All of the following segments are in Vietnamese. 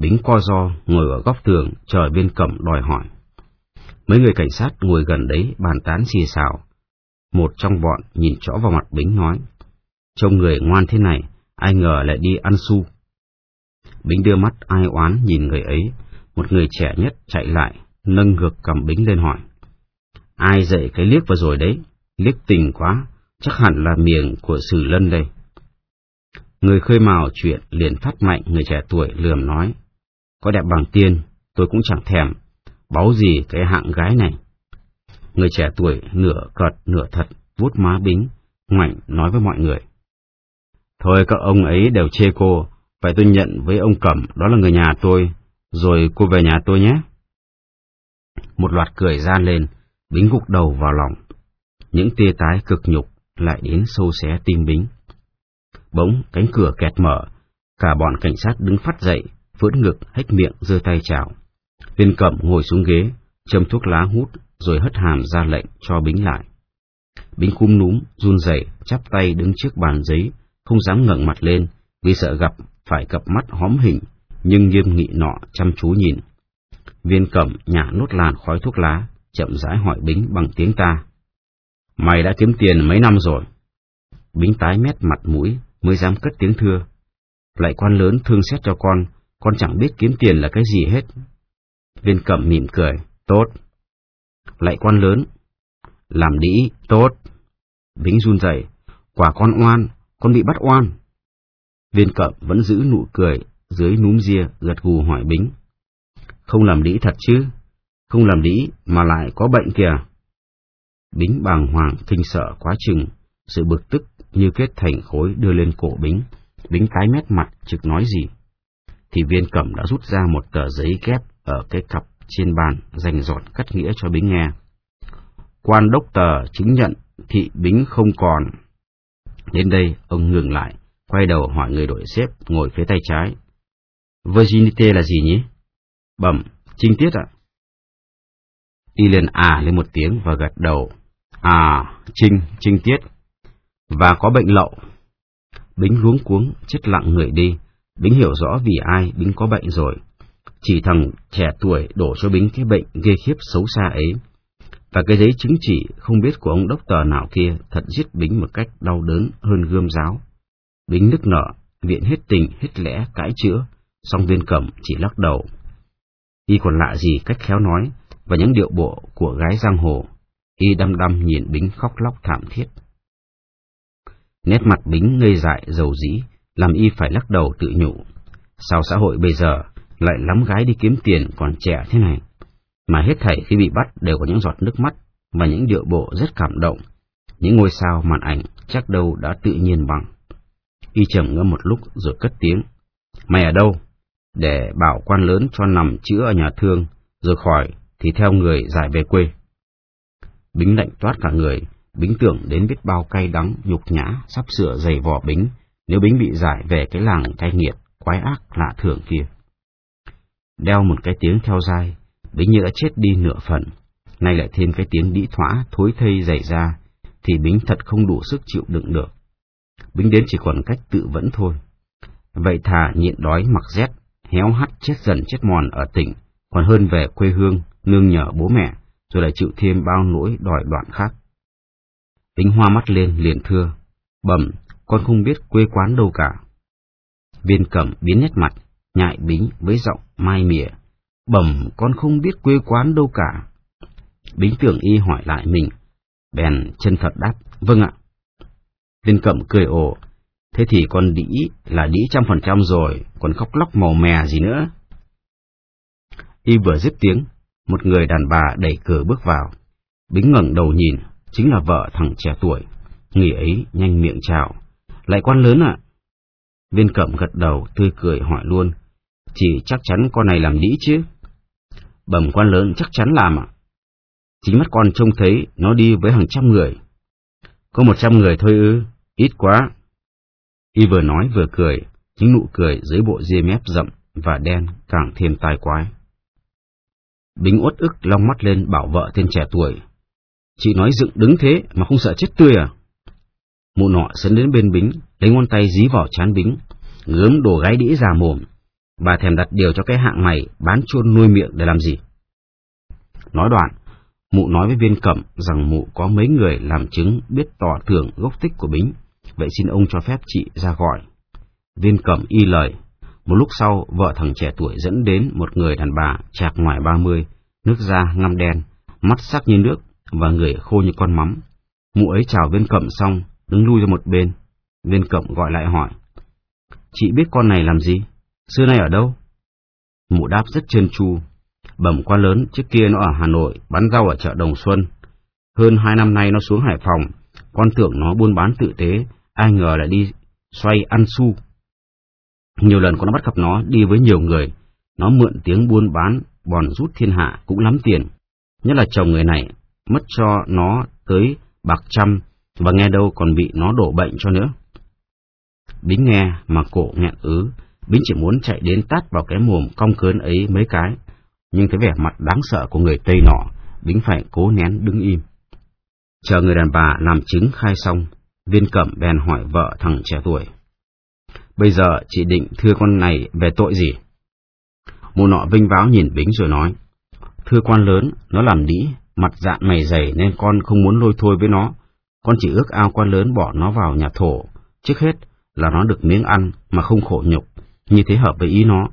Bính co do ngồi ở góc tường chờ viên cẩm đòi hỏi. Mấy người cảnh sát ngồi gần đấy bàn tán xì xào. Một trong bọn nhìn rõ vào mặt Bính nói, trông người ngoan thế này, ai ngờ lại đi ăn su. Bính đưa mắt ai oán nhìn người ấy, một người trẻ nhất chạy lại, nâng ngược cầm Bính lên hỏi. Ai dạy cái liếc vừa rồi đấy, liếc tình quá, chắc hẳn là miệng của Sử Lân đây. Người khơi mào chuyện liền phát mạnh người trẻ tuổi lườm nói, có đẹp bằng tiên, tôi cũng chẳng thèm, báu gì cái hạng gái này. Người trẻ tuổi nửa cợt nửa thật, vuốt má bính, ngoảnh nói với mọi người. Thôi các ông ấy đều chê cô, vậy tôi nhận với ông Cẩm đó là người nhà tôi, rồi cô về nhà tôi nhé. Một loạt cười gian lên, bính gục đầu vào lòng. Những tia tái cực nhục lại đến sâu xé tim bính. Bỗng cánh cửa kẹt mở, cả bọn cảnh sát đứng phát dậy, vưỡn ngực, hách miệng, giơ tay chào. Viên cẩm ngồi xuống ghế, châm thuốc lá hút, rồi hất hàm ra lệnh cho Bính lại. Bính khum núm, run rẩy, chắp tay đứng trước bàn giấy, không dám ngẩng mặt lên, vì sợ gặp phải cặp mắt hóm hình, nhưng nghiêm nghị nọ chăm chú nhìn. Viên cẩm nhả nốt làn khói thuốc lá, chậm rãi hỏi Bính bằng tiếng ta. Mày đã kiếm tiền mấy năm rồi? Bính tái mét mặt mũi, mới dám cất tiếng thưa. Lại quan lớn thương xét cho con, con chẳng biết kiếm tiền là cái gì hết. Viên cẩm mỉm cười, tốt. Lại quan lớn, làm đĩ, tốt. Bính run rẩy, quả con oan, con bị bắt oan. Viên cẩm vẫn giữ nụ cười, dưới núm ria, gật gù hỏi Bính. Không làm đĩ thật chứ, không làm đĩ mà lại có bệnh kìa. Bính bàng hoàng, kinh sợ quá chừng, sự bực tức như kết thành khối đưa lên cổ Bính. Bính tái mét mặt, trực nói gì. Thì viên cẩm đã rút ra một tờ giấy kép ở cái cặp trên bàn, dành dọn cắt nghĩa cho Bính nghe. Quan đốc tờ chứng nhận thị Bính không còn. Đến đây, ông ngừng lại, quay đầu hỏi người đội xếp ngồi phía tay trái. Virginity là gì nhỉ? Bẩm, trinh tiết ạ. Y liền à lên một tiếng và gật đầu. À, trinh, trinh tiết. Và có bệnh lậu. Bính luống cuống, chết lặng người đi. Bính hiểu rõ vì ai Bính có bệnh rồi. Chỉ thằng trẻ tuổi đổ cho Bính cái bệnh ghê khiếp xấu xa ấy. Và cái giấy chứng chỉ không biết của ông đốc tờ nào kia thật giết Bính một cách đau đớn hơn gươm giáo. Bính nức nở, viện hết tình, hết lẽ, cãi chữa, song viên cẩm chỉ lắc đầu. Y còn lạ gì cách khéo nói và những điệu bộ của gái giang hồ. Y đăm đăm nhìn Bính khóc lóc thảm thiết. Nét mặt Bính ngây dại dầu dĩ, làm Y phải lắc đầu tự nhủ. Sao xã hội bây giờ lại lắm gái đi kiếm tiền còn trẻ thế này? Mà hết thảy khi bị bắt đều có những giọt nước mắt và những điệu bộ rất cảm động. Những ngôi sao màn ảnh chắc đâu đã tự nhiên bằng. Y trầm ngâm một lúc rồi cất tiếng. Mày ở đâu? Để bảo quan lớn cho nằm chữa ở nhà thương, rồi khỏi thì theo người giải về quê. Bính lạnh toát cả người, Bính tưởng đến biết bao cay đắng, nhục nhã, sắp sửa giày vò Bính, nếu Bính bị giải về cái làng cay nghiệt, quái ác lạ thường kia. Đeo một cái tiếng theo dai, Bính như đã chết đi nửa phần, nay lại thêm cái tiếng đĩ thỏa thối thây dày ra, thì Bính thật không đủ sức chịu đựng được. Bính đến chỉ còn cách tự vẫn thôi. Vậy thà nhịn đói mặc rét, héo hắt chết dần chết mòn ở tỉnh, còn hơn về quê hương, nương nhờ bố mẹ, rồi lại chịu thêm bao nỗi đòi đoạn khác. Tính hoa mắt lên liền thưa, bẩm, con không biết quê quán đâu cả. Viên cẩm biến nét mặt, nhại bính với giọng mai mỉa, bẩm con không biết quê quán đâu cả. Bính tưởng y hỏi lại mình, bèn chân thật đáp, vâng ạ. Viên cẩm cười ồ, thế thì con đĩ là đĩ trăm phần trăm rồi, còn khóc lóc màu mè gì nữa. Y vừa dứt tiếng, một người đàn bà đẩy cửa bước vào. Bính ngẩng đầu nhìn, chính là vợ thằng trẻ tuổi. Người ấy nhanh miệng chào. Lại quan lớn ạ. Viên cẩm gật đầu, tươi cười hỏi luôn. Chỉ chắc chắn con này làm đĩ chứ. Bẩm quan lớn chắc chắn làm ạ. Chính mắt con trông thấy nó đi với hàng trăm người. Có một trăm người thôi ư, ít quá. Y vừa nói vừa cười, những nụ cười dưới bộ ria mép rậm và đen càng thêm tai quái. Bính uất ức long mắt lên bảo vợ tên trẻ tuổi. Chị nói dựng đứng thế mà không sợ chết tươi à? Mụ nọ sấn đến bên Bính, lấy ngón tay dí vào chán Bính, gớm đổ gái đĩ già mồm. Bà thèm đặt điều cho cái hạng mày bán chôn nuôi miệng để làm gì? Nói đoạn, mụ nói với viên cẩm rằng mụ có mấy người làm chứng biết tỏ thưởng gốc tích của Bính, vậy xin ông cho phép chị ra gọi. Viên cẩm y lời. Một lúc sau, vợ thằng trẻ tuổi dẫn đến một người đàn bà chạc ngoài ba mươi, nước da ngăm đen, mắt sắc như nước và người khô như con mắm. Mụ ấy chào viên cẩm xong, đứng lui ra một bên. Viên cẩm gọi lại hỏi. Chị biết con này làm gì? Xưa nay ở đâu? Mụ đáp rất trơn tru. Bẩm quá lớn, trước kia nó ở Hà Nội, bán rau ở chợ Đồng Xuân. Hơn hai năm nay nó xuống Hải Phòng, con tưởng nó buôn bán tự tế, ai ngờ lại đi xoay ăn su. Nhiều lần con bắt gặp nó đi với nhiều người, nó mượn tiếng buôn bán, bòn rút thiên hạ cũng lắm tiền. Nhất là chồng người này, mất cho nó tới bạc trăm, và nghe đâu còn bị nó đổ bệnh cho nữa. Bính nghe mà cổ nghẹn ứ, Bính chỉ muốn chạy đến tát vào cái mồm cong cớn ấy mấy cái, nhưng thấy vẻ mặt đáng sợ của người Tây nọ, Bính phải cố nén đứng im. Chờ người đàn bà làm chứng khai xong, viên cẩm bèn hỏi vợ thằng trẻ tuổi. Bây giờ chị định thưa con này về tội gì? Mụ nọ vinh váo nhìn Bính rồi nói, Thưa quan lớn, nó làm đĩ, mặt dạng mày dày nên con không muốn lôi thôi với nó. Con chỉ ước ao quan lớn bỏ nó vào nhà thổ. Trước hết là nó được miếng ăn mà không khổ nhục, như thế hợp với ý nó.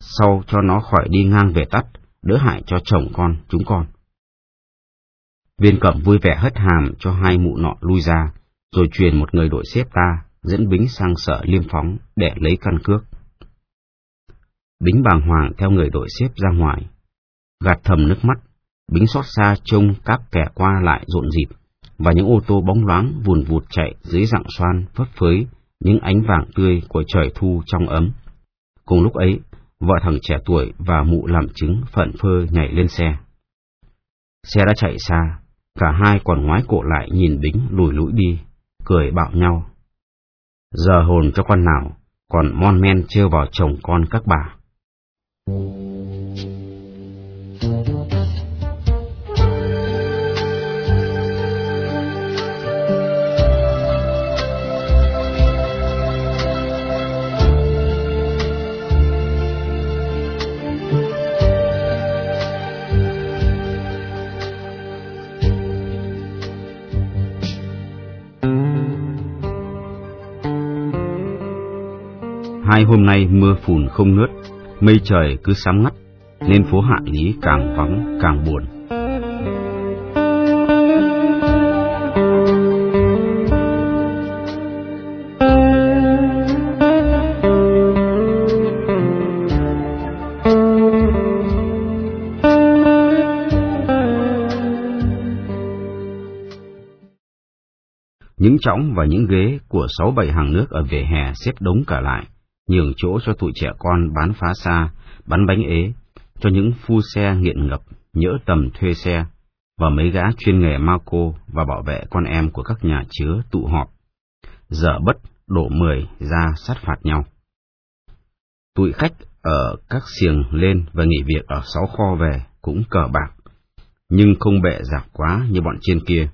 Sau cho nó khỏi đi ngang về tắt, đỡ hại cho chồng con, chúng con. Viên cẩm vui vẻ hất hàm cho hai mụ nọ lui ra, rồi truyền một người đội xếp ta, dẫn Bính sang sở liêm phóng để lấy căn cước. Bính bàng hoàng theo người đội xếp ra ngoài, gạt thầm nước mắt, Bính xót xa trông các kẻ qua lại rộn rịp, và những ô tô bóng loáng vùn vụt chạy dưới dạng xoan phấp phới những ánh vàng tươi của trời thu trong ấm. Cùng lúc ấy, vợ thằng trẻ tuổi và mụ làm chứng phận phơ nhảy lên xe. Xe đã chạy xa, cả hai còn ngoái cổ lại nhìn Bính lùi lũi đi, cười bảo nhau. Giờ hồn cho con nào, còn mon men trêu vào chồng con các bà. Hai hôm nay mưa phùn không ngớt, mây trời cứ sám ngắt, nên phố Hạ Lý càng vắng càng buồn. Những chõng và những ghế của sáu bảy hàng nước ở vỉa hè xếp đống cả lại, nhường chỗ cho tụi trẻ con bán phá xa, bán bánh ế, cho những phu xe nghiện ngập, nhỡ tầm thuê xe, và mấy gã chuyên nghề ma cô và bảo vệ con em của các nhà chứa tụ họp. Giờ bất đổ mười ra sát phạt nhau. Tụi khách ở các xiềng lên và nghỉ việc ở sáu kho về cũng cờ bạc, nhưng không bệ giặc quá như bọn trên kia.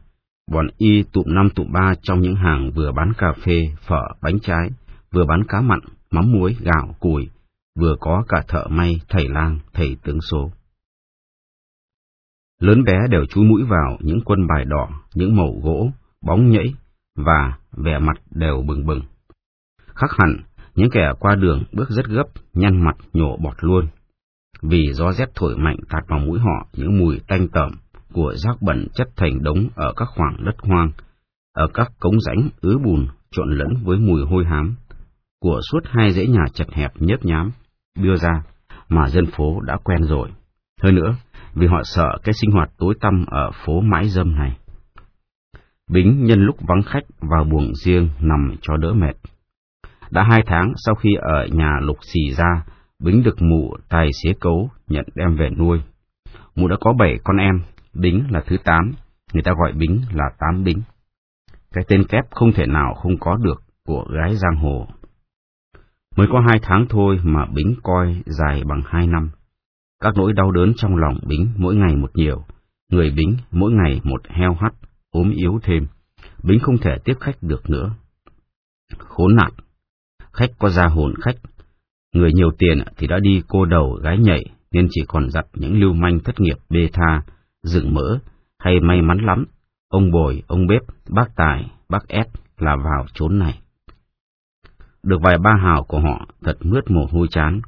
Bọn y tụm năm tụm ba trong những hàng vừa bán cà phê, phở, bánh trái, vừa bán cá mặn, mắm muối, gạo, củi, vừa có cả thợ may, thầy lang, thầy tướng số. Lớn bé đều chú mũi vào những quân bài đỏ, những màu gỗ, bóng nhẫy, và vẻ mặt đều bừng bừng. Khác hẳn, những kẻ qua đường bước rất gấp, nhăn mặt nhổ bọt luôn. Vì gió rét thổi mạnh tạt vào mũi họ những mùi tanh tởm của rác bẩn chất thành đống ở các khoảng đất hoang, ở các cống rãnh ứ bùn trộn lẫn với mùi hôi hám của suốt hai dãy nhà chật hẹp nhớp nhám đưa ra mà dân phố đã quen rồi. Hơn nữa, vì họ sợ cái sinh hoạt tối tăm ở phố mãi dâm này. Bính nhân lúc vắng khách vào buồng riêng nằm cho đỡ mệt. Đã hai tháng sau khi ở nhà lục xì ra, Bính được mụ tài xế cấu nhận đem về nuôi. Mụ đã có bảy con em, Bính là thứ tám, người ta gọi Bính là Tám Bính. Cái tên kép không thể nào không có được của gái giang hồ. Mới có hai tháng thôi mà Bính coi dài bằng hai năm. Các nỗi đau đớn trong lòng Bính mỗi ngày một nhiều, người Bính mỗi ngày một heo hắt, ốm yếu thêm. Bính không thể tiếp khách được nữa. Khốn nạn! Khách có ra hồn khách, Người nhiều tiền thì đã đi cô đầu gái nhảy, nên chỉ còn dặn những lưu manh thất nghiệp bê tha, dựng mỡ, hay may mắn lắm, ông bồi, ông bếp, bác tài, bác ép là vào chốn này. Được vài ba hào của họ thật mướt mồ hôi chán,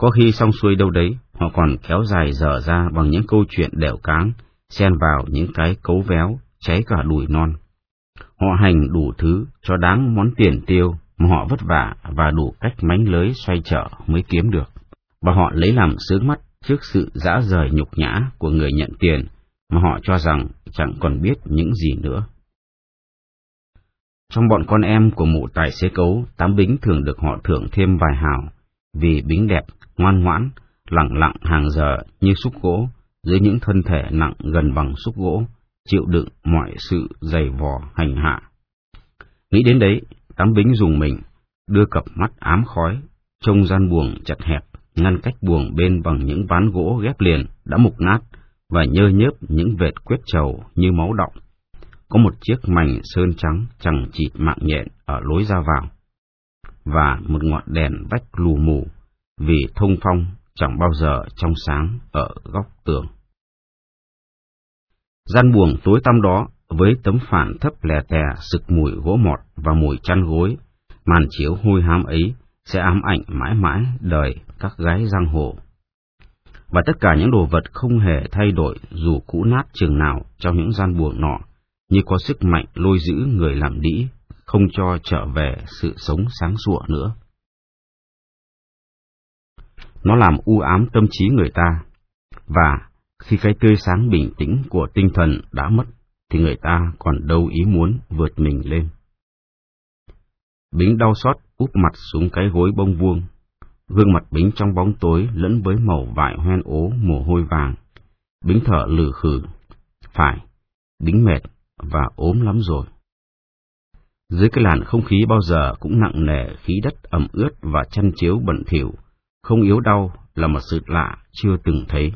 có khi xong xuôi đâu đấy, họ còn kéo dài dở ra bằng những câu chuyện đẻo cáng, xen vào những cái cấu véo, cháy cả đùi non. Họ hành đủ thứ cho đáng món tiền tiêu mà họ vất vả và đủ cách mánh lưới xoay trở mới kiếm được. Và họ lấy làm sướng mắt trước sự dã rời nhục nhã của người nhận tiền mà họ cho rằng chẳng còn biết những gì nữa. Trong bọn con em của mụ tài xế cấu, tám bính thường được họ thưởng thêm vài hào, vì bính đẹp, ngoan ngoãn, lặng lặng hàng giờ như xúc gỗ, dưới những thân thể nặng gần bằng xúc gỗ, chịu đựng mọi sự dày vò hành hạ. Nghĩ đến đấy, tám bính dùng mình, đưa cặp mắt ám khói, trông gian buồng chặt hẹp, ngăn cách buồng bên bằng những ván gỗ ghép liền đã mục nát và nhơ nhớp những vệt quyết trầu như máu động. Có một chiếc mảnh sơn trắng chẳng chịt mạng nhện ở lối ra vào, và một ngọn đèn vách lù mù, vì thông phong chẳng bao giờ trong sáng ở góc tường. Gian buồng tối tăm đó, với tấm phản thấp lè tè sực mùi gỗ mọt và mùi chăn gối, màn chiếu hôi hám ấy sẽ ám ảnh mãi mãi đời các gái giang hồ. Và tất cả những đồ vật không hề thay đổi dù cũ nát chừng nào trong những gian buồng nọ, như có sức mạnh lôi giữ người làm đĩ, không cho trở về sự sống sáng sủa nữa. Nó làm u ám tâm trí người ta, và khi cái tươi sáng bình tĩnh của tinh thần đã mất, thì người ta còn đâu ý muốn vượt mình lên. Bính đau xót úp mặt xuống cái gối bông vuông, gương mặt Bính trong bóng tối lẫn với màu vải hoen ố mồ hôi vàng. Bính thở lử khử. Phải, Bính mệt và ốm lắm rồi. Dưới cái làn không khí bao giờ cũng nặng nề khí đất ẩm ướt và chăn chiếu bẩn thỉu, không yếu đau là một sự lạ chưa từng thấy.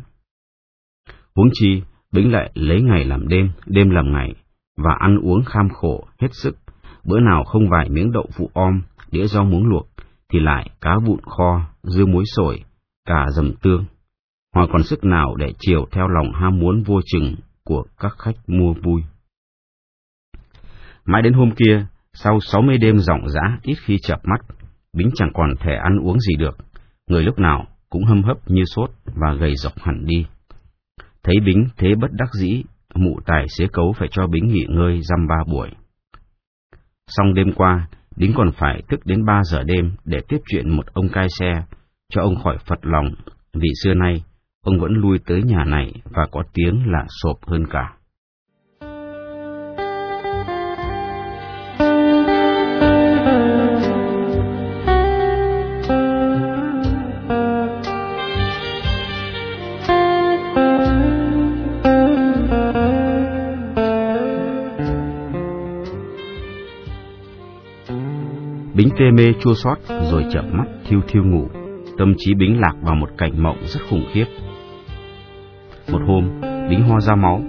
Huống chi, Bính lại lấy ngày làm đêm, đêm làm ngày, và ăn uống kham khổ, hết sức, bữa nào không vài miếng đậu phụ om, đĩa rau muống luộc, thì lại cá vụn kho, dưa muối sổi, cả dầm tương. Họ còn sức nào để chiều theo lòng ham muốn vô chừng của các khách mua vui. Mãi đến hôm kia, sau sáu mươi đêm rộng rã ít khi chợp mắt, Bính chẳng còn thể ăn uống gì được, người lúc nào cũng hâm hấp như sốt và gầy dọc hẳn đi. Thấy Bính thế bất đắc dĩ, mụ tài xế cấu phải cho Bính nghỉ ngơi dăm ba buổi. Xong đêm qua, Bính còn phải thức đến ba giờ đêm để tiếp chuyện một ông cai xe, cho ông khỏi phật lòng, vì xưa nay ông vẫn lui tới nhà này và có tiếng là sộp hơn cả. Bính tê mê chua xót rồi chợp mắt thiêu thiêu ngủ, tâm trí Bính lạc vào một cảnh mộng rất khủng khiếp. Một hôm, Bính ho ra máu,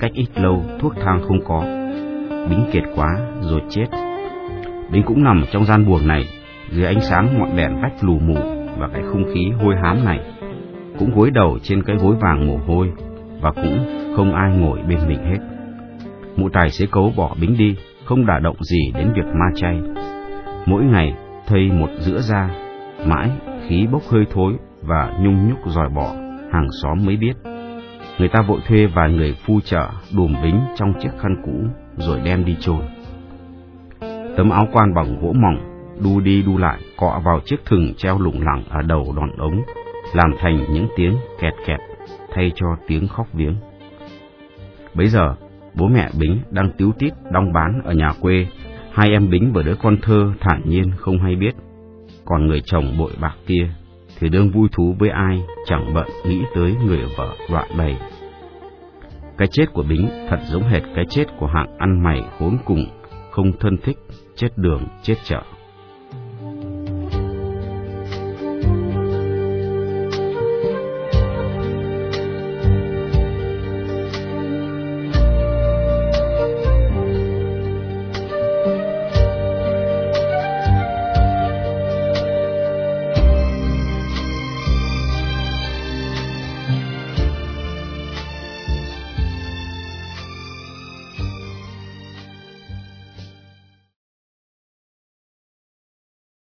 cách ít lâu thuốc thang không có. Bính kiệt quá rồi chết. Bính cũng nằm trong gian buồng này, dưới ánh sáng ngọn đèn vách lù mù và cái không khí hôi hám này. Cũng gối đầu trên cái gối vàng mồ hôi và cũng không ai ngồi bên mình hết. Mụ tài xế cấu bỏ Bính đi, không đả động gì đến việc ma chay mỗi ngày thây một giữa da, mãi khí bốc hơi thối và nhung nhúc dòi bỏ, hàng xóm mới biết. Người ta vội thuê vài người phu chợ đùm bính trong chiếc khăn cũ rồi đem đi chôn. Tấm áo quan bằng gỗ mỏng, đu đi đu lại cọ vào chiếc thừng treo lủng lẳng ở đầu đòn ống, làm thành những tiếng kẹt kẹt thay cho tiếng khóc viếng. Bấy giờ, bố mẹ Bính đang tiếu tít đong bán ở nhà quê Hai em Bính và đứa con thơ thản nhiên không hay biết. Còn người chồng bội bạc kia thì đương vui thú với ai chẳng bận nghĩ tới người vợ đoạn bày. Cái chết của Bính thật giống hệt cái chết của hạng ăn mày khốn cùng, không thân thích, chết đường, chết chợ.